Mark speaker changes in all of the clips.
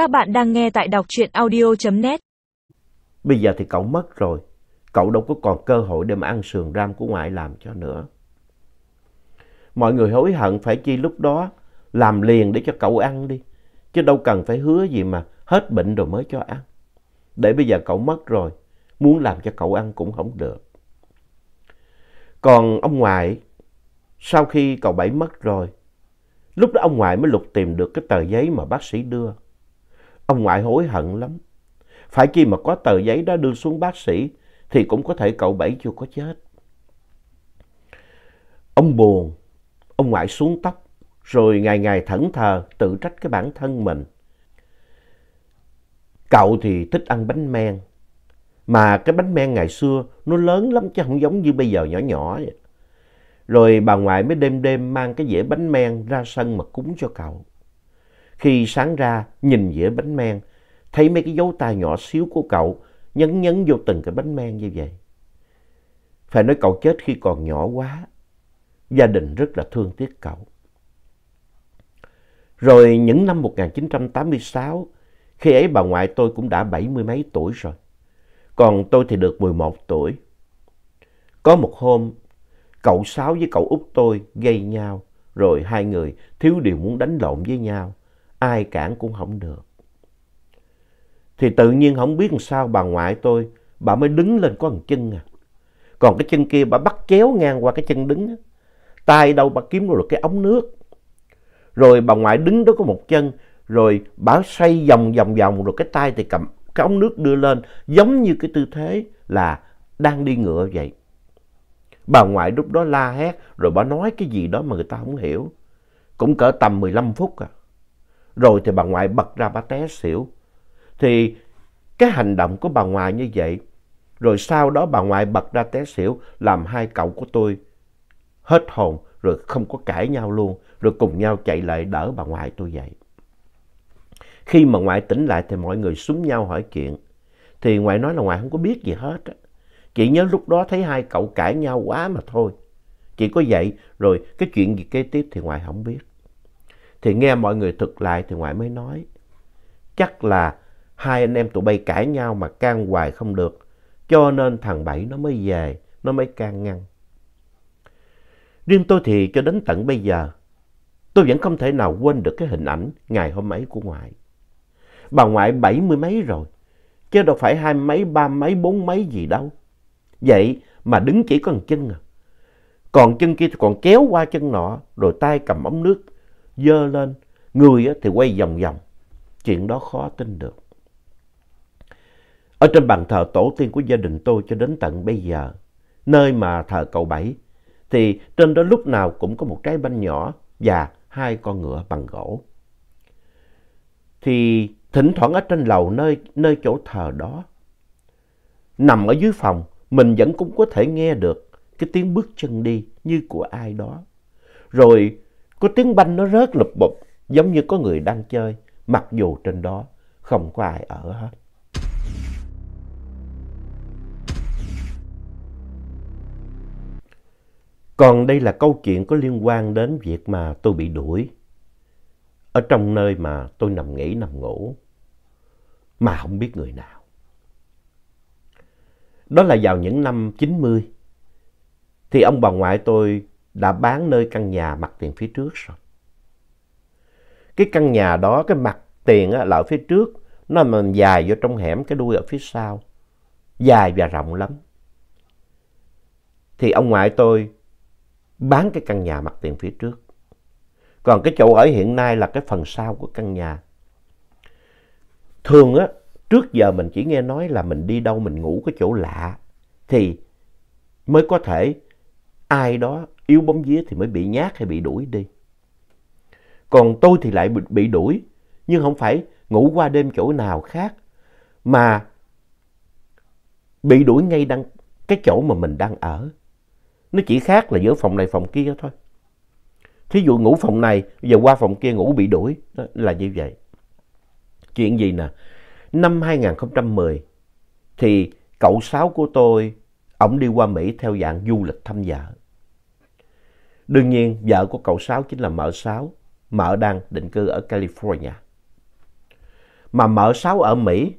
Speaker 1: Các bạn đang nghe tại đọc truyện audio.net.
Speaker 2: Bây giờ thì cậu mất rồi. Cậu đâu có còn cơ hội để mà ăn sườn ram của ngoại làm cho nữa. Mọi người hối hận phải chi lúc đó làm liền để cho cậu ăn đi. Chứ đâu cần phải hứa gì mà hết bệnh rồi mới cho ăn. Để bây giờ cậu mất rồi, muốn làm cho cậu ăn cũng không được. Còn ông ngoại, sau khi cậu Bảy mất rồi, lúc đó ông ngoại mới lục tìm được cái tờ giấy mà bác sĩ đưa. Ông ngoại hối hận lắm. Phải chi mà có tờ giấy đó đưa xuống bác sĩ thì cũng có thể cậu Bảy chưa có chết. Ông buồn, ông ngoại xuống tóc, rồi ngày ngày thẫn thờ tự trách cái bản thân mình. Cậu thì thích ăn bánh men, mà cái bánh men ngày xưa nó lớn lắm chứ không giống như bây giờ nhỏ nhỏ vậy. Rồi bà ngoại mới đêm đêm mang cái dĩa bánh men ra sân mà cúng cho cậu. Khi sáng ra nhìn dĩa bánh men, thấy mấy cái dấu tay nhỏ xíu của cậu nhấn nhấn vô từng cái bánh men như vậy. Phải nói cậu chết khi còn nhỏ quá, gia đình rất là thương tiếc cậu. Rồi những năm 1986, khi ấy bà ngoại tôi cũng đã bảy mươi mấy tuổi rồi, còn tôi thì được 11 tuổi. Có một hôm, cậu Sáu với cậu út tôi gây nhau, rồi hai người thiếu điều muốn đánh lộn với nhau, ai cản cũng không được. Thì tự nhiên không biết làm sao bà ngoại tôi, bà mới đứng lên có một chân à. Còn cái chân kia bà bắt chéo ngang qua cái chân đứng á. Tay đâu bà kiếm được cái ống nước. Rồi bà ngoại đứng đó có một chân, rồi bà xoay vòng vòng vòng, rồi cái tay thì cầm cái ống nước đưa lên, giống như cái tư thế là đang đi ngựa vậy. Bà ngoại lúc đó la hét, rồi bà nói cái gì đó mà người ta không hiểu. Cũng cỡ tầm 15 phút à. Rồi thì bà ngoại bật ra bà té xỉu. Thì cái hành động của bà ngoại như vậy, rồi sau đó bà ngoại bật ra té xỉu, làm hai cậu của tôi hết hồn, rồi không có cãi nhau luôn, rồi cùng nhau chạy lại đỡ bà ngoại tôi dậy. Khi mà ngoại tỉnh lại thì mọi người súng nhau hỏi chuyện. Thì ngoại nói là ngoại không có biết gì hết. Á. Chỉ nhớ lúc đó thấy hai cậu cãi nhau quá mà thôi. Chỉ có vậy, rồi cái chuyện gì kế tiếp thì ngoại không biết. Thì nghe mọi người thực lại thì ngoại mới nói. Chắc là hai anh em tụi bay cãi nhau mà can hoài không được. Cho nên thằng Bảy nó mới về, nó mới can ngăn. Riêng tôi thì cho đến tận bây giờ, tôi vẫn không thể nào quên được cái hình ảnh ngày hôm ấy của ngoại. Bà ngoại bảy mươi mấy rồi, chứ đâu phải hai mấy, ba mấy, bốn mấy gì đâu. Vậy mà đứng chỉ có một chân à. Còn chân kia thì còn kéo qua chân nọ, rồi tay cầm ống nước, dơ lên, người thì quay vòng vòng. Chuyện đó khó tin được. Ở trên bàn thờ tổ tiên của gia đình tôi cho đến tận bây giờ, nơi mà thờ cậu Bảy, thì trên đó lúc nào cũng có một trái banh nhỏ và hai con ngựa bằng gỗ. Thì thỉnh thoảng ở trên lầu nơi, nơi chỗ thờ đó, nằm ở dưới phòng, mình vẫn cũng có thể nghe được cái tiếng bước chân đi như của ai đó. Rồi có tiếng banh nó rớt lụp bụp giống như có người đang chơi, mặc dù trên đó không có ai ở hết. Còn đây là câu chuyện có liên quan đến việc mà tôi bị đuổi. Ở trong nơi mà tôi nằm nghỉ nằm ngủ. Mà không biết người nào. Đó là vào những năm 90. Thì ông bà ngoại tôi đã bán nơi căn nhà mặt tiền phía trước rồi. Cái căn nhà đó, cái mặt tiền là ở phía trước. Nó mà dài vô trong hẻm, cái đuôi ở phía sau. Dài và rộng lắm. Thì ông ngoại tôi bán cái căn nhà mặt tiền phía trước. Còn cái chỗ ở hiện nay là cái phần sau của căn nhà. Thường á, trước giờ mình chỉ nghe nói là mình đi đâu mình ngủ cái chỗ lạ thì mới có thể ai đó yếu bóng vía thì mới bị nhát hay bị đuổi đi. Còn tôi thì lại bị đuổi, nhưng không phải ngủ qua đêm chỗ nào khác, mà bị đuổi ngay đang cái chỗ mà mình đang ở. Nó chỉ khác là giữa phòng này phòng kia thôi. Thí dụ ngủ phòng này, giờ qua phòng kia ngủ bị đuổi, đó là như vậy. Chuyện gì nè, năm 2010 thì cậu Sáu của tôi, ổng đi qua Mỹ theo dạng du lịch thăm vợ. Đương nhiên, vợ của cậu Sáu chính là mợ Sáu, mợ đang định cư ở California. mà mợ Sáu ở Mỹ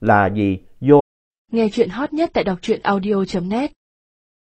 Speaker 2: là gì? Vô
Speaker 1: Nghe chuyện hot nhất tại đọc truyện audio.net